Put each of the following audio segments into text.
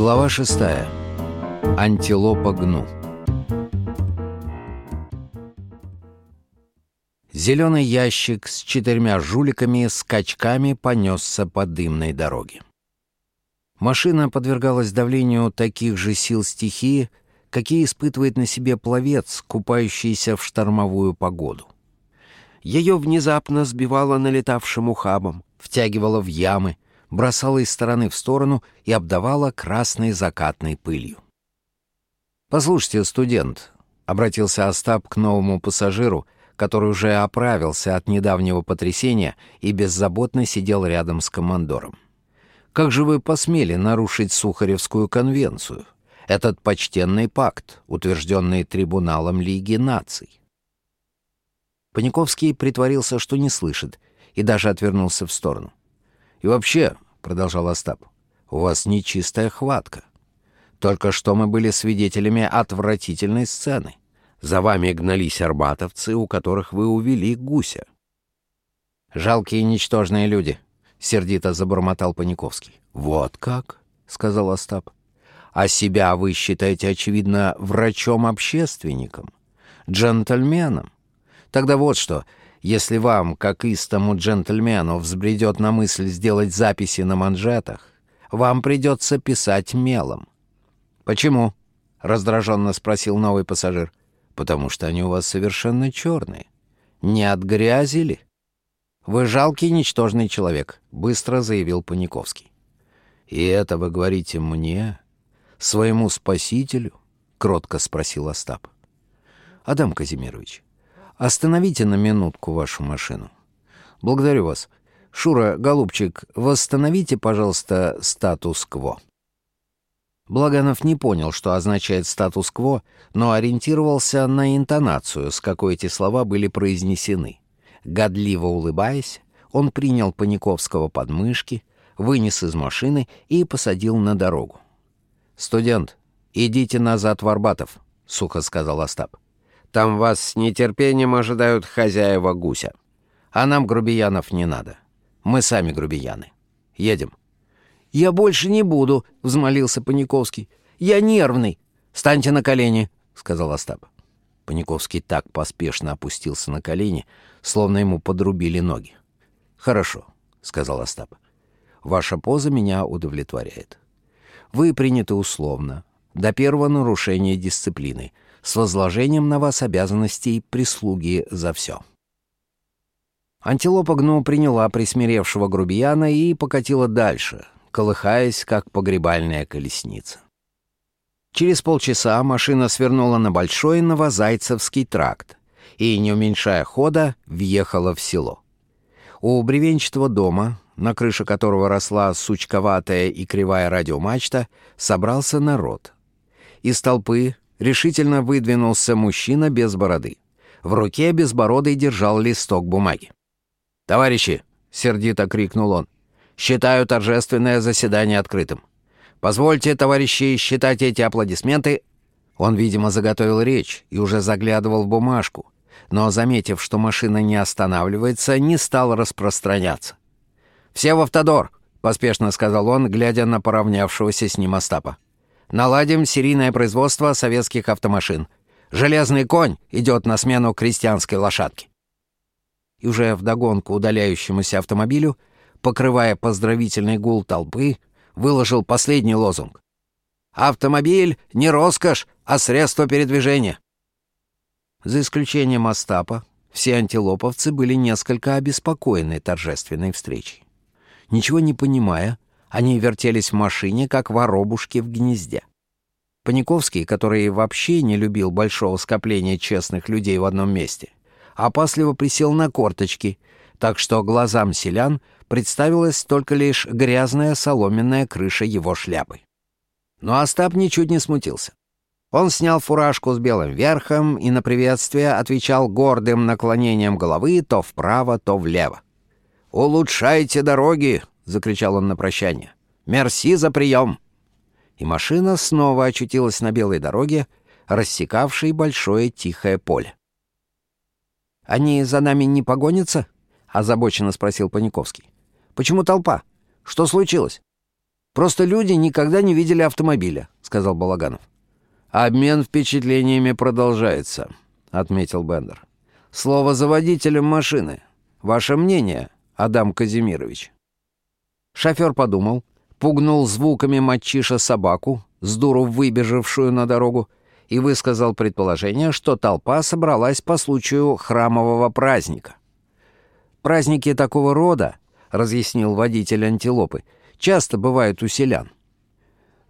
Глава шестая. Антилопа гну. Зеленый ящик с четырьмя жуликами скачками понесся по дымной дороге. Машина подвергалась давлению таких же сил стихии, какие испытывает на себе пловец, купающийся в штормовую погоду. Ее внезапно сбивало налетавшим ухабом, втягивало в ямы, бросала из стороны в сторону и обдавала красной закатной пылью. «Послушайте, студент», — обратился Остап к новому пассажиру, который уже оправился от недавнего потрясения и беззаботно сидел рядом с командором. «Как же вы посмели нарушить Сухаревскую конвенцию, этот почтенный пакт, утвержденный Трибуналом Лиги наций?» Паниковский притворился, что не слышит, и даже отвернулся в сторону. И вообще, — продолжал Остап, — у вас нечистая хватка. Только что мы были свидетелями отвратительной сцены. За вами гнались арбатовцы, у которых вы увели гуся. «Жалкие ничтожные люди», — сердито забормотал Паниковский. «Вот как?» — сказал Остап. «А себя вы считаете, очевидно, врачом-общественником, джентльменом. Тогда вот что, если вам, как истому джентльмену, взбредет на мысль сделать записи на манжетах, вам придется писать мелом. «Почему?» — раздраженно спросил новый пассажир. «Потому что они у вас совершенно черные. Не от грязи ли?» «Вы жалкий, ничтожный человек», — быстро заявил Паниковский. «И это вы говорите мне, своему спасителю?» — кротко спросил Остап. «Адам Казимирович, Остановите на минутку вашу машину. Благодарю вас. Шура, голубчик, восстановите, пожалуйста, статус-кво. Благанов не понял, что означает статус-кво, но ориентировался на интонацию, с какой эти слова были произнесены. Годливо улыбаясь, он принял Паниковского под мышки, вынес из машины и посадил на дорогу. «Студент, идите назад в Арбатов», — сухо сказал Остап. Там вас с нетерпением ожидают хозяева гуся. А нам грубиянов не надо. Мы сами грубияны. Едем». «Я больше не буду», — взмолился Паниковский. «Я нервный. Станьте на колени», — сказал Остап. Паниковский так поспешно опустился на колени, словно ему подрубили ноги. «Хорошо», — сказал Остап. «Ваша поза меня удовлетворяет. Вы приняты условно, до первого нарушения дисциплины, с возложением на вас обязанностей прислуги за все. Антилопа гну приняла присмиревшего грубияна и покатила дальше, колыхаясь, как погребальная колесница. Через полчаса машина свернула на большой Новозайцевский тракт и, не уменьшая хода, въехала в село. У бревенчатого дома, на крыше которого росла сучковатая и кривая радиомачта, собрался народ. Из толпы решительно выдвинулся мужчина без бороды. В руке безбородый держал листок бумаги. «Товарищи!» — сердито крикнул он. «Считаю торжественное заседание открытым. Позвольте, товарищи, считать эти аплодисменты...» Он, видимо, заготовил речь и уже заглядывал в бумажку, но, заметив, что машина не останавливается, не стал распространяться. «Все в автодор!» — поспешно сказал он, глядя на поравнявшегося с ним Остапа. Наладим серийное производство советских автомашин. Железный конь идет на смену крестьянской лошадке. И уже вдогонку удаляющемуся автомобилю, покрывая поздравительный гул толпы, выложил последний лозунг. «Автомобиль не роскошь, а средство передвижения». За исключением Остапа, все антилоповцы были несколько обеспокоены торжественной встречей. Ничего не понимая, они вертелись в машине, как воробушки в гнезде. Паниковский, который вообще не любил большого скопления честных людей в одном месте, опасливо присел на корточки, так что глазам селян представилась только лишь грязная соломенная крыша его шляпы. Но Остап ничуть не смутился. Он снял фуражку с белым верхом и на приветствие отвечал гордым наклонением головы то вправо, то влево. «Улучшайте дороги!» Закричал он на прощание. «Мерси за прием!» И машина снова очутилась на белой дороге, рассекавшей большое тихое поле. «Они за нами не погонятся?» — озабоченно спросил Паниковский. «Почему толпа? Что случилось?» Просто люди никогда не видели автомобиля», — сказал Балаганов. «Обмен впечатлениями продолжается», — отметил Бендер. «Слово за водителем машины. Ваше мнение, Адам Казимирович?» Шофер подумал, пугнул звуками мочиша собаку, с дуру выбежавшую на дорогу, и высказал предположение, что толпа собралась по случаю храмового праздника. «Праздники такого рода, — разъяснил водитель антилопы, — часто бывают у селян».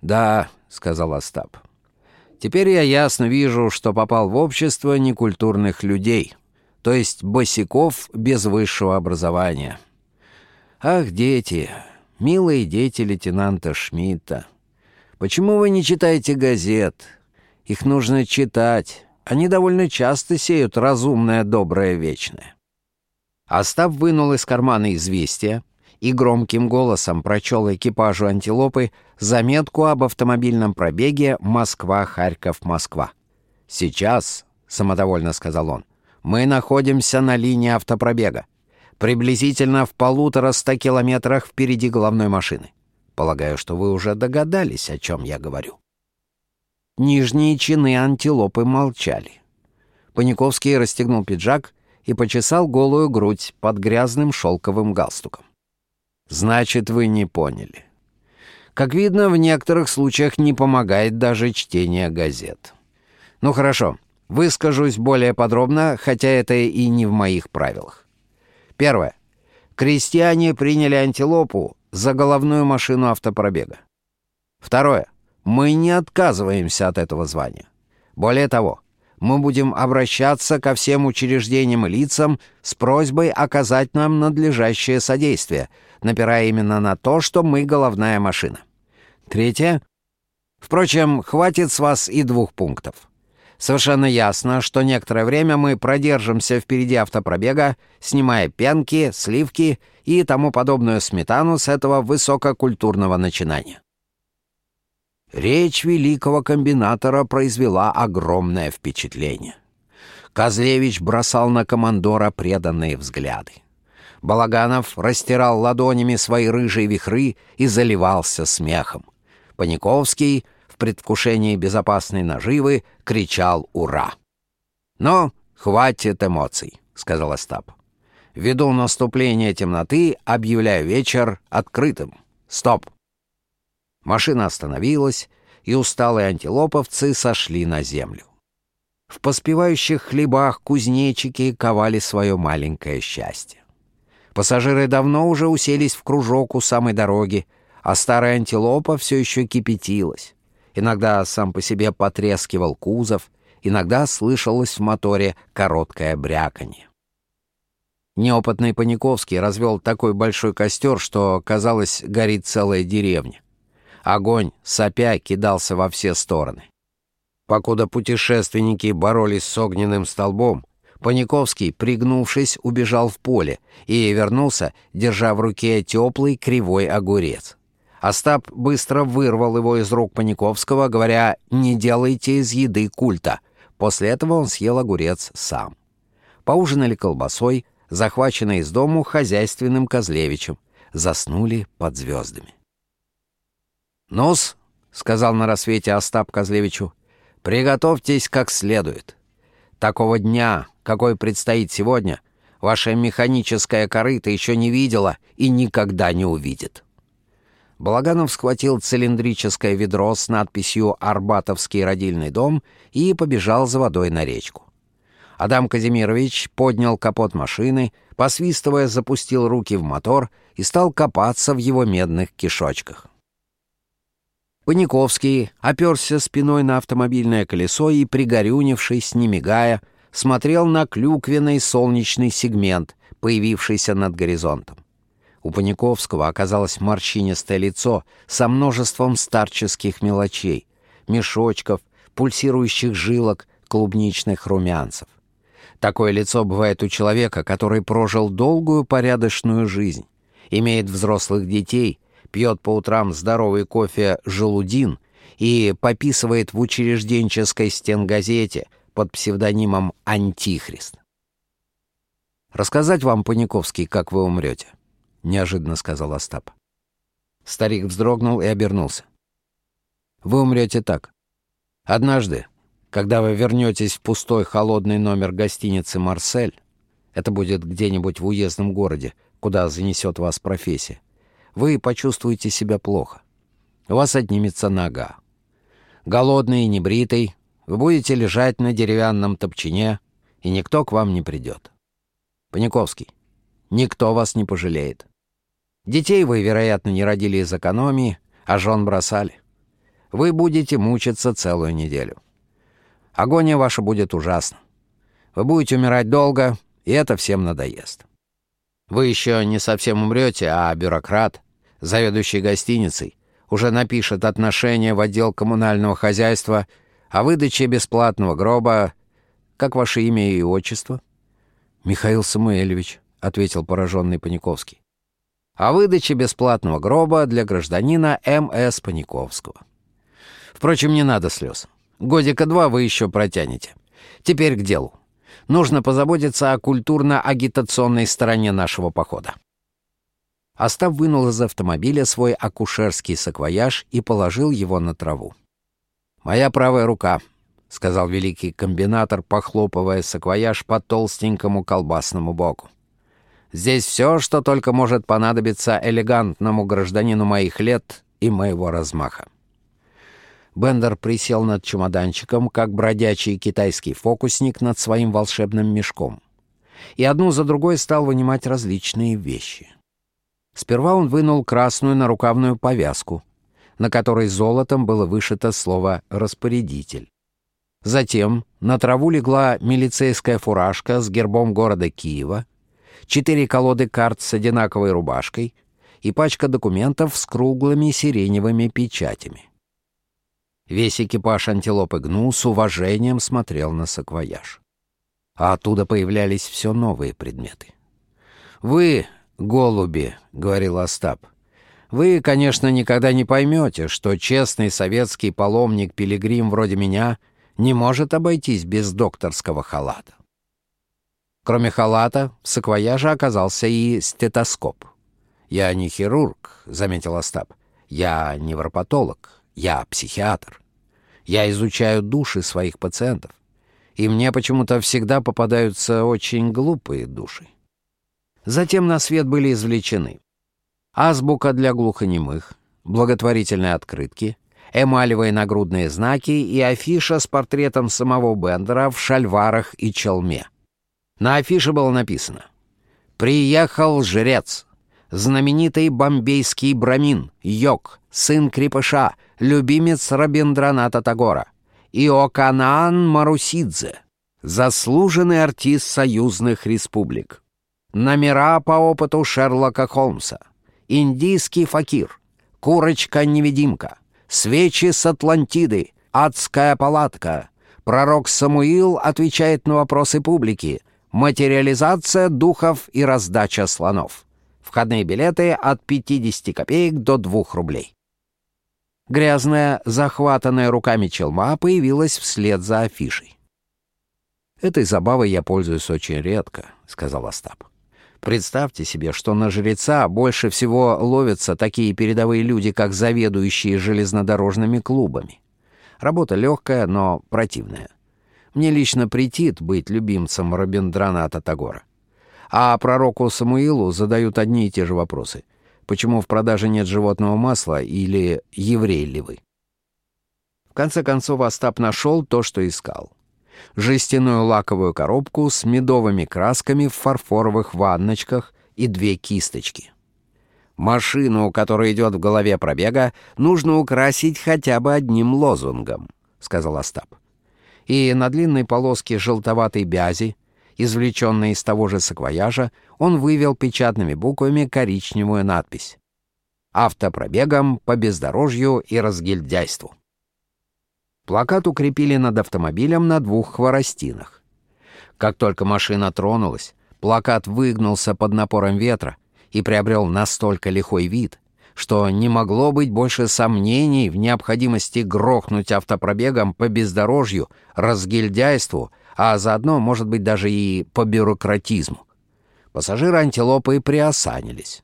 «Да», — сказал Остап, — «теперь я ясно вижу, что попал в общество некультурных людей, то есть босиков без высшего образования. Ах, дети, милые дети лейтенанта Шмидта, почему вы не читаете газет?» Их нужно читать. Они довольно часто сеют разумное, доброе, вечное. Остап вынул из кармана известия и громким голосом прочел экипажу антилопы заметку об автомобильном пробеге Москва-Харьков-Москва. «Сейчас», — самодовольно сказал он, — «мы находимся на линии автопробега, приблизительно в полутора ста километрах впереди головной машины. Полагаю, что вы уже догадались, о чем я говорю». Нижние чины антилопы молчали. Паниковский расстегнул пиджак и почесал голую грудь под грязным шелковым галстуком. «Значит, вы не поняли. Как видно, в некоторых случаях не помогает даже чтение газет. Ну хорошо, выскажусь более подробно, хотя это и не в моих правилах. Первое. Крестьяне приняли антилопу за головную машину автопробега. Второе. Мы не отказываемся от этого звания. Более того, мы будем обращаться ко всем учреждениям и лицам с просьбой оказать нам надлежащее содействие, напирая именно на то, что мы головная машина. Третье. Впрочем, хватит с вас и двух пунктов. Совершенно ясно, что некоторое время мы продержимся впереди автопробега, снимая пенки, сливки и тому подобную сметану с этого высококультурного начинания. Речь великого комбинатора произвела огромное впечатление. Козлевич бросал на командора преданные взгляды. Балаганов растирал ладонями свои рыжие вихры и заливался смехом. Паниковский предвкушении безопасной наживы кричал «Ура!». «Но хватит эмоций», — сказал Остап. «Ввиду наступления темноты объявляю вечер открытым. Стоп!» Машина остановилась, и усталые антилоповцы сошли на землю. В поспевающих хлебах кузнечики ковали свое маленькое счастье. Пассажиры давно уже уселись в кружок у самой дороги, а старая антилопа все еще кипятилась. Иногда сам по себе потрескивал кузов, иногда слышалось в моторе короткое бряканье. Неопытный Паниковский развел такой большой костер, что, казалось, горит целая деревня. Огонь, сопя, кидался во все стороны. Покуда путешественники боролись с огненным столбом, Паниковский, пригнувшись, убежал в поле и вернулся, держа в руке теплый кривой огурец. Остап быстро вырвал его из рук Паниковского, говоря «не делайте из еды культа». После этого он съел огурец сам. Поужинали колбасой, захваченной из дому хозяйственным Козлевичем. Заснули под звездами. «Ну-с», — сказал на рассвете Остап Козлевичу, — «приготовьтесь как следует. Такого дня, какой предстоит сегодня, ваша механическая корыта еще не видела и никогда не увидит». Балаганов схватил цилиндрическое ведро с надписью «Арбатовский родильный дом» и побежал за водой на речку. Адам Казимирович поднял капот машины, посвистывая, запустил руки в мотор и стал копаться в его медных кишочках. Паниковский оперся спиной на автомобильное колесо и, пригорюнившись, не мигая, смотрел на клюквенный солнечный сегмент, появившийся над горизонтом. У Паниковского оказалось морщинистое лицо со множеством старческих мелочей, мешочков, пульсирующих жилок, клубничных румянцев. Такое лицо бывает у человека, который прожил долгую порядочную жизнь, имеет взрослых детей — пьет по утрам здоровый кофе «Желудин» и пописывает в учрежденческой стенгазете под псевдонимом «Антихрист». «Рассказать вам, Паниковский, как вы умрете?» — неожиданно сказал Остап. Старик вздрогнул и обернулся. «Вы умрете так. Однажды, когда вы вернетесь в пустой холодный номер гостиницы «Марсель», это будет где-нибудь в уездном городе, куда занесет вас профессия, вы почувствуете себя плохо. У вас отнимется нога. Голодный и небритый, вы будете лежать на деревянном топчине, и никто к вам не придет. Паниковский, никто вас не пожалеет. Детей вы, вероятно, не родили из экономии, а жен бросали. Вы будете мучиться целую неделю. Агония ваша будет ужасна. Вы будете умирать долго, и это всем надоест. Вы еще не совсем умрете, а бюрократ, заведующий гостиницей, уже напишет отношение в отдел коммунального хозяйства о выдаче бесплатного гроба. Как ваше имя и отчество? «Михаил Самуэльевич», — ответил пораженный Паниковский. «О выдаче бесплатного гроба для гражданина М.С. Паниковского. Впрочем, не надо слез. Годика два вы еще протянете. Теперь к делу. Нужно позаботиться о культурно-агитационной стороне нашего похода. Остап вынул из автомобиля свой акушерский саквояж и положил его на траву. «Моя правая рука», — сказал великий комбинатор, похлопывая саквояж по толстенькому колбасному боку. «Здесь все, что только может понадобиться элегантному гражданину моих лет и моего размаха». Бендер присел над чемоданчиком, как бродячий китайский фокусник над своим волшебным мешком. И одну за другой стал вынимать различные вещи — Сперва он вынул красную нарукавную повязку, на которой золотом было вышито слово «распорядитель». Затем на траву легла милицейская фуражка с гербом города Киева, четыре колоды карт с одинаковой рубашкой и пачка документов с круглыми сиреневыми печатями. Весь экипаж антилопы Гну с уважением смотрел на саквояж. А оттуда появлялись все новые предметы. «Вы, голуби», — говорил Остап. «Вы, конечно, никогда не поймете, что честный советский паломник-пилигрим вроде меня не может обойтись без докторского халата». Кроме халата, в саквояже оказался и стетоскоп. «Я не хирург», — заметил Остап. «Я невропатолог, я психиатр. Я изучаю души своих пациентов, и мне почему-то всегда попадаются очень глупые души. Затем на свет были извлечены азбука для глухонемых, благотворительные открытки, эмалевые нагрудные знаки и афиша с портретом самого Бендера в шальварах и челме. На афише было написано «Приехал жрец, знаменитый бомбейский брамин, Йог, сын крепыша, любимец Рабиндраната Тагора, Иоканаан Марусидзе, заслуженный артист союзных республик». Номера по опыту Шерлока Холмса. Индийский факир. Курочка-невидимка. Свечи с Атлантиды. Адская палатка. Пророк Самуил отвечает на вопросы публики. Материализация духов и раздача слонов. Входные билеты от 50 копеек до 2 рублей. Грязная, захватанная руками челма появилась вслед за афишей. «Этой забавой я пользуюсь очень редко», — сказал Остап. Представьте себе, что на жреца больше всего ловятся такие передовые люди, как заведующие железнодорожными клубами. Работа легкая, но противная. Мне лично претит быть любимцем Рабиндраната Тагора. А пророку Самуилу задают одни и те же вопросы. Почему в продаже нет животного масла или еврей ли вы? В конце концов Остап нашел то, что искал жестяную лаковую коробку с медовыми красками в фарфоровых ванночках и две кисточки. «Машину, которая идет в голове пробега, нужно украсить хотя бы одним лозунгом», — сказал Остап. И на длинной полоске желтоватой бязи, извлеченной из того же саквояжа, он вывел печатными буквами коричневую надпись «Автопробегом по бездорожью и разгильдяйству». Плакат укрепили над автомобилем на двух хворостинах. Как только машина тронулась, плакат выгнулся под напором ветра и приобрел настолько лихой вид, что не могло быть больше сомнений в необходимости грохнуть автопробегом по бездорожью, разгильдяйству, а заодно, может быть, даже и по бюрократизму. Пассажиры антилопы приосанились.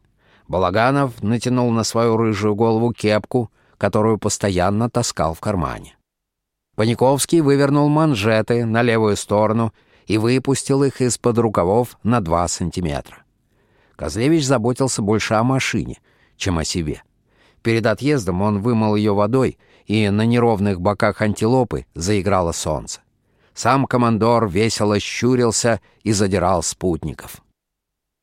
Балаганов натянул на свою рыжую голову кепку, которую постоянно таскал в кармане. Паниковский вывернул манжеты на левую сторону и выпустил их из-под рукавов на два сантиметра. Козлевич заботился больше о машине, чем о себе. Перед отъездом он вымыл ее водой, и на неровных боках антилопы заиграло солнце. Сам командор весело щурился и задирал спутников.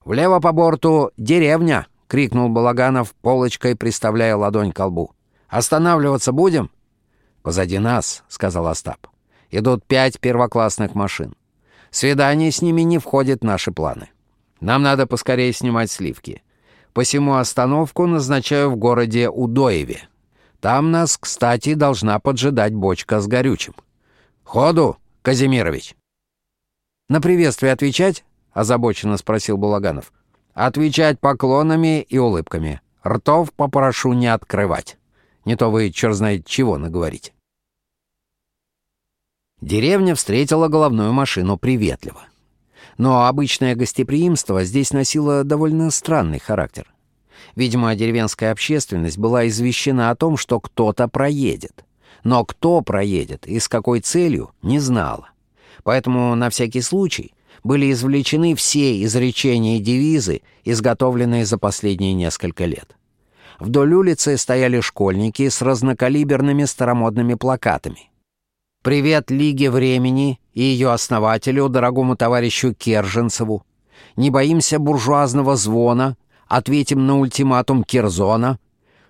«Влево по борту деревня!» — крикнул Балаганов, полочкой приставляя ладонь к лбу. «Останавливаться будем?» «Позади нас», — сказал Остап. «Идут пять первоклассных машин. Свидание с ними не входит в наши планы. Нам надо поскорее снимать сливки. Посему остановку назначаю в городе Удоеве. Там нас, кстати, должна поджидать бочка с горючим. Ходу, Казимирович!» «На приветствие отвечать?» — озабоченно спросил Булаганов. «Отвечать поклонами и улыбками. Ртов попрошу не открывать. Не то вы черт знает чего наговорите». Деревня встретила головную машину приветливо. Но обычное гостеприимство здесь носило довольно странный характер. Видимо, деревенская общественность была извещена о том, что кто-то проедет. Но кто проедет и с какой целью, не знала. Поэтому на всякий случай были извлечены все изречения и девизы, изготовленные за последние несколько лет. Вдоль улицы стояли школьники с разнокалиберными старомодными плакатами. «Привет Лиге Времени и ее основателю, дорогому товарищу Керженцеву. Не боимся буржуазного звона, ответим на ультиматум Кирзона.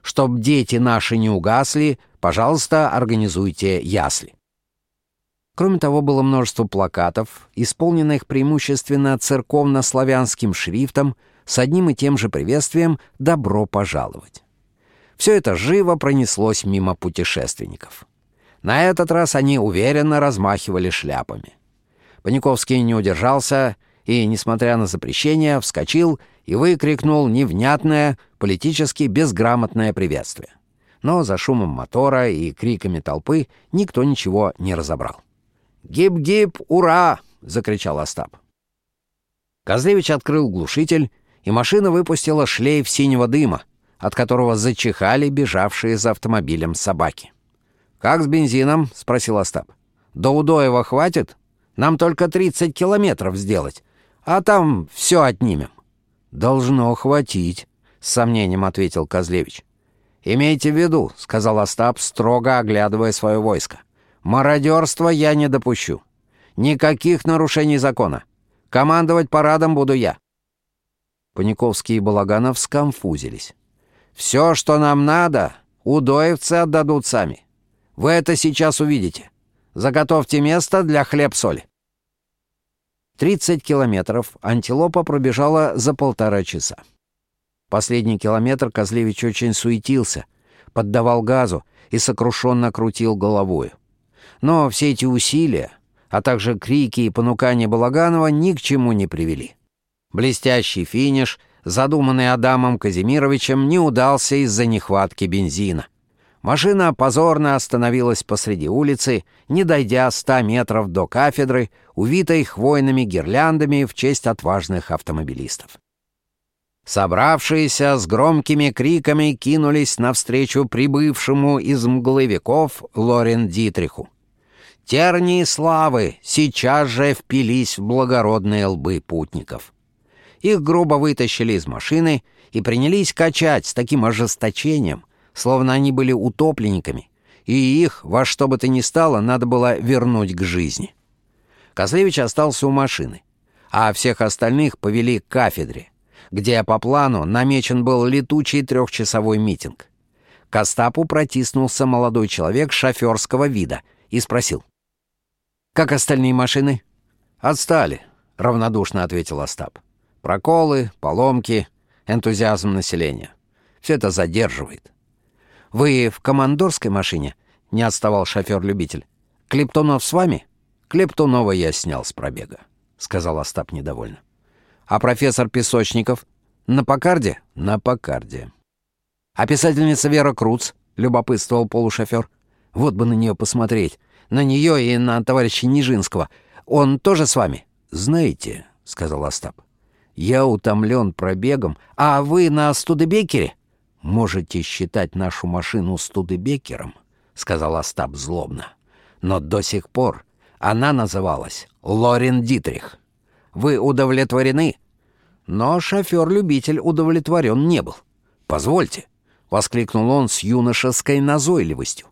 Чтоб дети наши не угасли, пожалуйста, организуйте ясли». Кроме того, было множество плакатов, исполненных преимущественно церковно-славянским шрифтом с одним и тем же приветствием «Добро пожаловать». Все это живо пронеслось мимо путешественников. На этот раз они уверенно размахивали шляпами. Паниковский не удержался и, несмотря на запрещение, вскочил и выкрикнул невнятное, политически безграмотное приветствие. Но за шумом мотора и криками толпы никто ничего не разобрал. «Гиб-гиб, ура!» — закричал Остап. Козлевич открыл глушитель, и машина выпустила шлейф синего дыма, от которого зачихали бежавшие за автомобилем собаки. «Как с бензином?» — спросил Остап. «До Удоева хватит? Нам только 30 километров сделать, а там все отнимем». «Должно хватить», — с сомнением ответил Козлевич. «Имейте в виду», — сказал Остап, строго оглядывая свое войско. «Мародерства я не допущу. Никаких нарушений закона. Командовать парадом буду я». Паниковский и Балаганов скомфузились. «Все, что нам надо, удоевцы отдадут сами. Вы это сейчас увидите. Заготовьте место для хлеб-соли». 30 километров антилопа пробежала за полтора часа. Последний километр Козлевич очень суетился, поддавал газу и сокрушенно крутил головою. Но все эти усилия, а также крики и понукания Балаганова ни к чему не привели. Блестящий финиш, задуманный Адамом Казимировичем, не удался из-за нехватки бензина. Машина позорно остановилась посреди улицы, не дойдя ста метров до кафедры, увитой хвойными гирляндами в честь отважных автомобилистов. Собравшиеся с громкими криками кинулись навстречу прибывшему из мглы веков Лорен Дитриху. Тернии славы сейчас же впились в благородные лбы путников. Их грубо вытащили из машины и принялись качать с таким ожесточением — словно они были утопленниками, и их, во что бы то ни стало, надо было вернуть к жизни. Козлевич остался у машины, а всех остальных повели к кафедре, где по плану намечен был летучий трехчасовой митинг. К Остапу протиснулся молодой человек шоферского вида и спросил. «Как остальные машины?» «Отстали», — равнодушно ответил Остап. «Проколы, поломки, энтузиазм населения. Все это задерживает. «Вы в командорской машине?» — не отставал шофер-любитель. «Клептунов с вами?» «Клептунова я снял с пробега», — сказал Остап недовольно. «А профессор Песочников?» «На Покарде?» «На Покарде». «А писательница Вера Круц?» — любопытствовал полушофер. «Вот бы на нее посмотреть. На нее и на товарища Нижинского. Он тоже с вами?» «Знаете», — сказал Остап, — Я утомлен пробегом, а вы на Студебекере? Можете считать нашу машину Студебекером, сказал Остап злобно. Но до сих пор она называлась Лорен Дитрих. Вы удовлетворены? Но шофер-любитель удовлетворен не был. «Позвольте», — воскликнул он с юношеской назойливостью.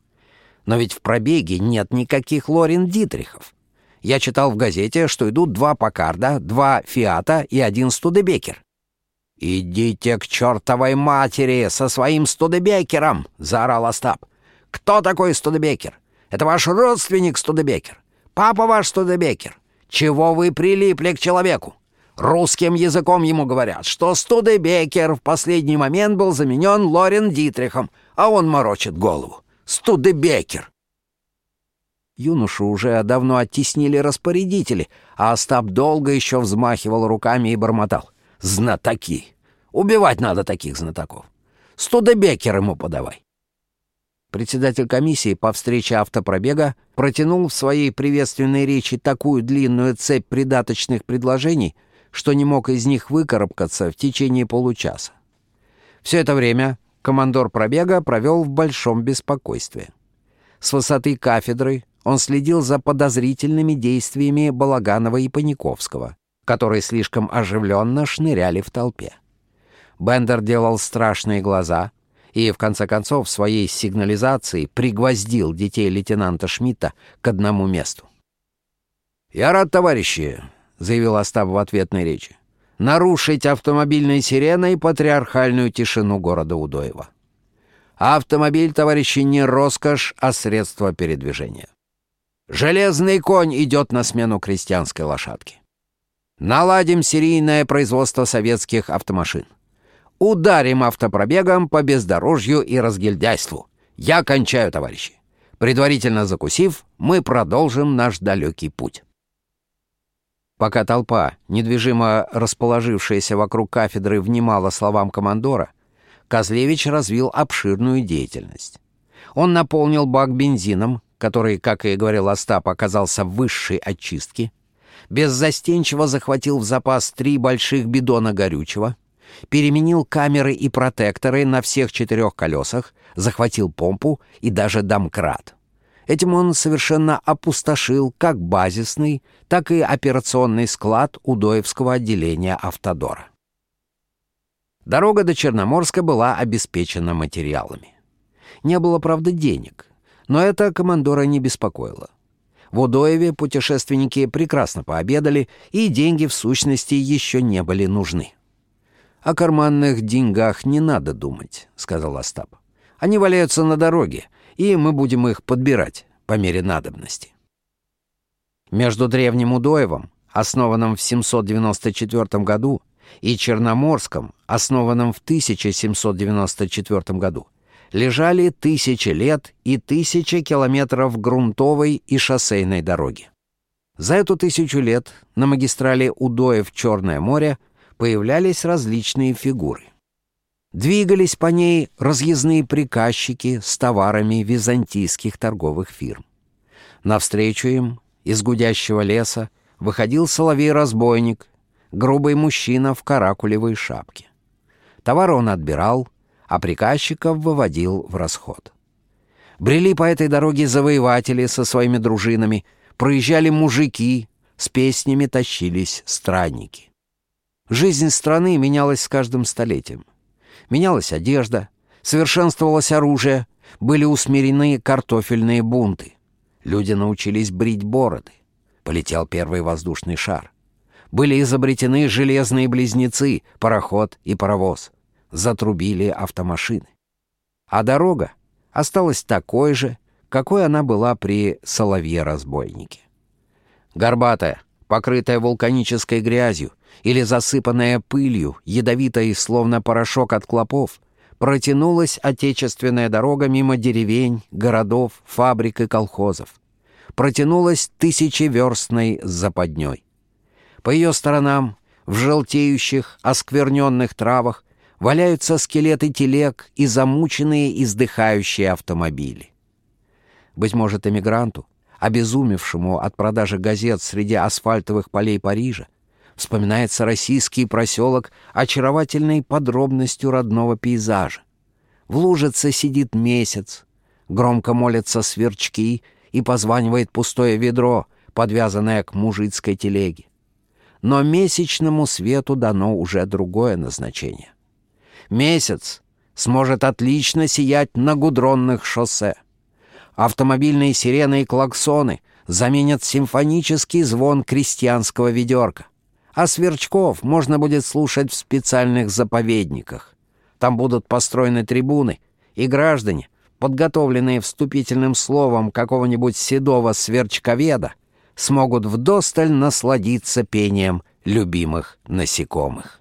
«Но ведь в пробеге нет никаких Лорен Дитрихов. Я читал в газете, что идут два Покарда, два Фиата и один Студебекер. «Идите к чертовой матери со своим Студебекером!» — заорал Остап. «Кто такой Студебекер? Это ваш родственник Студебекер. Папа ваш Студебекер. Чего вы прилипли к человеку? Русским языком ему говорят, что Студебекер в последний момент был заменен Лорен Дитрихом, а он морочит голову. Студебекер. Юношу уже давно оттеснили распорядители, а Остап долго еще взмахивал руками и бормотал. «Знатоки! Убивать надо таких знатоков! Студебекер ему подавай!» Председатель комиссии по встрече автопробега протянул в своей приветственной речи такую длинную цепь придаточных предложений, что не мог из них выкарабкаться в течение получаса. Все это время командор пробега провел в большом беспокойстве. С высоты кафедры он следил за подозрительными действиями Балаганова и Паниковского, которые слишком оживленно шныряли в толпе. Бендер делал страшные глаза и, в конце концов, своей сигнализации пригвоздил детей лейтенанта Шмидта к одному месту. «Я рад, товарищи», — заявил Остап в ответной речи, «нарушить автомобильной сиреной патриархальную тишину города Удоева. Автомобиль, товарищи, не роскошь, а средство передвижения. Железный конь идет на смену крестьянской лошадки. Наладим серийное производство советских автомашин. Ударим автопробегом по бездорожью и разгильдяйству. Я кончаю, товарищи. Предварительно закусив, мы продолжим наш далекий путь. Пока толпа, недвижимо расположившаяся вокруг кафедры, внимала словам командора, Козлевич развил обширную деятельность. Он наполнил бак бензином, который, как и говорил Остап, оказался высшей очистки, беззастенчиво захватил в запас три больших бидона горючего, переменил камеры и протекторы на всех четырех колесах, захватил помпу и даже домкрат. Этим он совершенно опустошил как базисный, так и операционный склад Удоевского отделения «Автодора». Дорога до Черноморска была обеспечена материалами. Не было, правда, денег, но это командора не беспокоило. В Удоеве путешественники прекрасно пообедали, и деньги в сущности еще не были нужны. «О карманных деньгах не надо думать», — сказал Остап. «Они валяются на дороге, и мы будем их подбирать по мере надобности». Между Древним Удоевом, основанным в 794 году, и Черноморском, основанным в 1794 году, лежали тысячи лет и тысячи километров грунтовой и шоссейной дороги. За эту тысячу лет на магистрали Удоев-Черное море появлялись различные фигуры. Двигались по ней разъездные приказчики с товарами византийских торговых фирм. Навстречу им из гудящего леса выходил соловей-разбойник, грубый мужчина в каракулевой шапке. Товар он отбирал, а приказчиков выводил в расход. Брели по этой дороге завоеватели со своими дружинами, проезжали мужики, с песнями тащились странники. Жизнь страны менялась с каждым столетием. Менялась одежда, совершенствовалось оружие, были усмирены картофельные бунты. Люди научились брить бороды. Полетел первый воздушный шар. Были изобретены железные близнецы, пароход и паровоз затрубили автомашины. А дорога осталась такой же, какой она была при Соловье-разбойнике. Горбатая, покрытая вулканической грязью или засыпанная пылью, ядовитой, словно порошок от клопов, протянулась отечественная дорога мимо деревень, городов, фабрик и колхозов. Протянулась тысячеверстной западней. По ее сторонам, в желтеющих, оскверненных травах, валяются скелеты телег и замученные издыхающие автомобили. Быть может, эмигранту, обезумевшему от продажи газет среди асфальтовых полей Парижа, Вспоминается российский проселок очаровательной подробностью родного пейзажа. В лужице сидит месяц, громко молятся сверчки и позванивает пустое ведро, подвязанное к мужицкой телеге. Но месячному свету дано уже другое назначение. Месяц сможет отлично сиять на гудронных шоссе. Автомобильные сирены и клаксоны заменят симфонический звон крестьянского ведерка. А сверчков можно будет слушать в специальных заповедниках. Там будут построены трибуны, и граждане, подготовленные вступительным словом какого-нибудь седого сверчковеда, смогут вдосталь насладиться пением любимых насекомых.